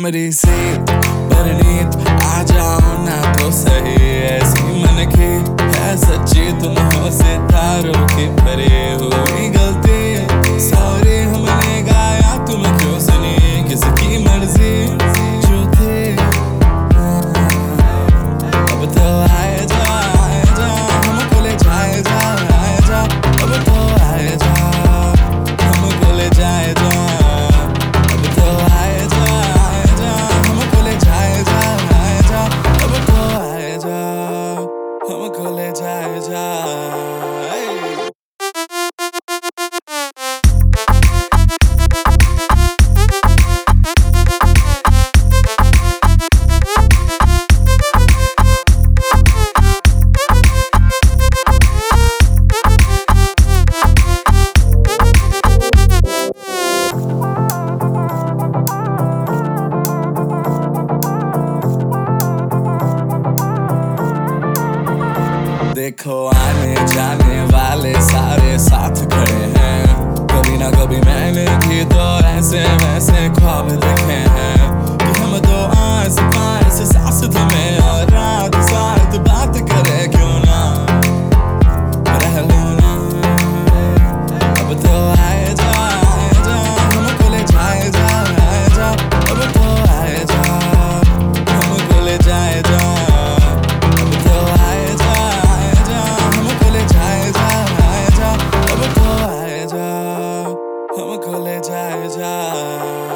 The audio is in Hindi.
उम्र से पर आ जाओ ना तो सही है। देखो, आने जाने वाले सारे साथ खड़े हैं। कभी ना कभी मैंने भी तो ऐसे में ভুলে যায় যায়